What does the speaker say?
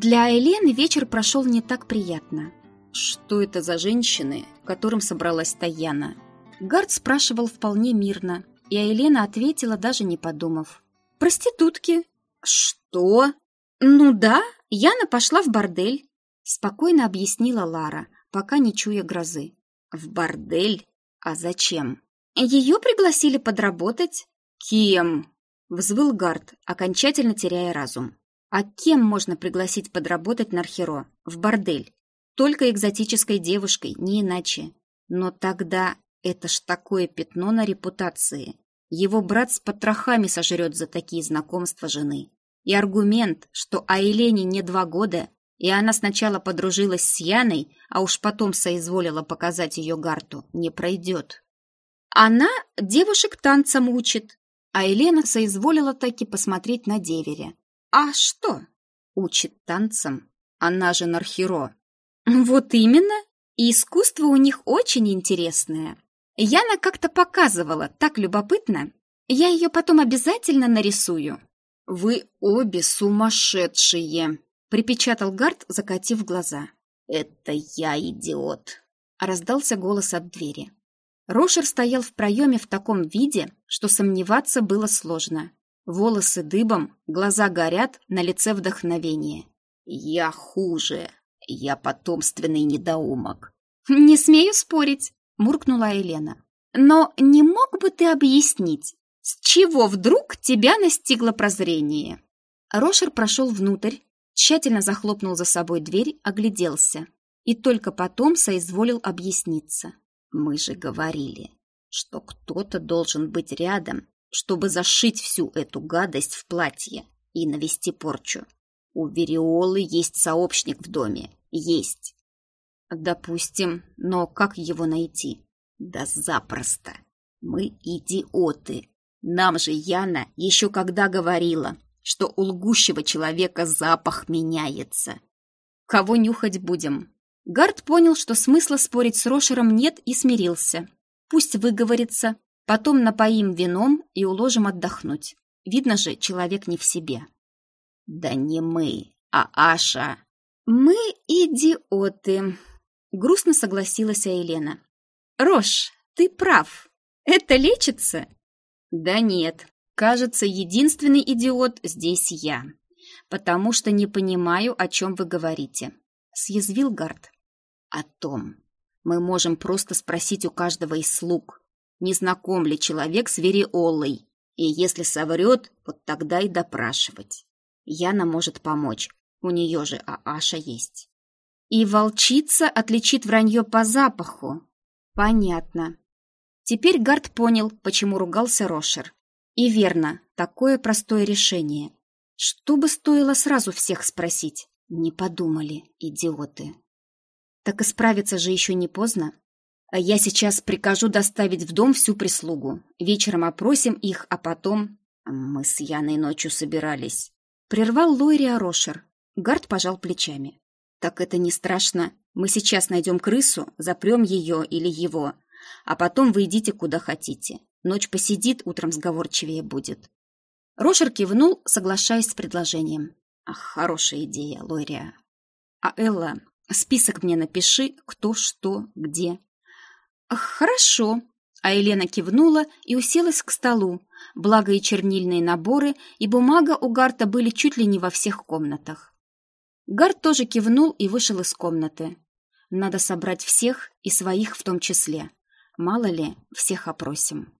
Для Елены вечер прошел не так приятно. Что это за женщины, которым собралась Таяна? Гард спрашивал вполне мирно, и Елена ответила, даже не подумав. «Проститутки». «Что?» «Ну да, Яна пошла в бордель», — спокойно объяснила Лара, пока не чуя грозы. «В бордель? А зачем?» «Ее пригласили подработать». «Кем?» — взвыл Гард, окончательно теряя разум. «А кем можно пригласить подработать Нархеро? В бордель? Только экзотической девушкой, не иначе. Но тогда это ж такое пятно на репутации. Его брат с потрохами сожрет за такие знакомства жены. И аргумент, что Айлене не два года, и она сначала подружилась с Яной, а уж потом соизволила показать ее Гарту, не пройдет. Она девушек танцам учит, а Елена соизволила таки посмотреть на деверя. А что? Учит танцам? Она же Нархеро. Вот именно. И искусство у них очень интересное. Яна как-то показывала, так любопытно. Я ее потом обязательно нарисую. «Вы обе сумасшедшие!» — припечатал Гард, закатив глаза. «Это я идиот!» — раздался голос от двери. Рошер стоял в проеме в таком виде, что сомневаться было сложно. Волосы дыбом, глаза горят, на лице вдохновение. «Я хуже. Я потомственный недоумок». «Не смею спорить», — муркнула Елена. «Но не мог бы ты объяснить, с чего вдруг тебя настигло прозрение?» Рошер прошел внутрь, тщательно захлопнул за собой дверь, огляделся и только потом соизволил объясниться. «Мы же говорили, что кто-то должен быть рядом, чтобы зашить всю эту гадость в платье и навести порчу. У Вериолы есть сообщник в доме. Есть. Допустим, но как его найти? Да запросто. Мы идиоты. Нам же Яна еще когда говорила, что у лгущего человека запах меняется. Кого нюхать будем? Гард понял, что смысла спорить с Рошером нет и смирился. Пусть выговорится, потом напоим вином и уложим отдохнуть. Видно же, человек не в себе. Да не мы, а Аша. Мы идиоты, грустно согласилась Елена. Рош, ты прав. Это лечится? Да нет, кажется, единственный идиот здесь я, потому что не понимаю, о чем вы говорите. Съязвил Гард. О том. Мы можем просто спросить у каждого из слуг, не знаком ли человек с Вериолой, и если соврет, вот тогда и допрашивать. Яна может помочь, у нее же Ааша есть. И волчица отличит вранье по запаху. Понятно. Теперь Гард понял, почему ругался Рошер. И верно, такое простое решение. Что бы стоило сразу всех спросить? Не подумали, идиоты. Так исправиться же еще не поздно. А я сейчас прикажу доставить в дом всю прислугу. Вечером опросим их, а потом... Мы с Яной ночью собирались. Прервал Лойрия Рошер. Гард пожал плечами. Так это не страшно. Мы сейчас найдем крысу, запрем ее или его, а потом вы идите куда хотите. Ночь посидит, утром сговорчивее будет». Рошер кивнул, соглашаясь с предложением. «Ах, хорошая идея, Лория. А Элла, список мне напиши, кто, что, где». «Хорошо», а Елена кивнула и уселась к столу, благо и чернильные наборы, и бумага у Гарта были чуть ли не во всех комнатах. Гарт тоже кивнул и вышел из комнаты. Надо собрать всех и своих в том числе. Мало ли, всех опросим.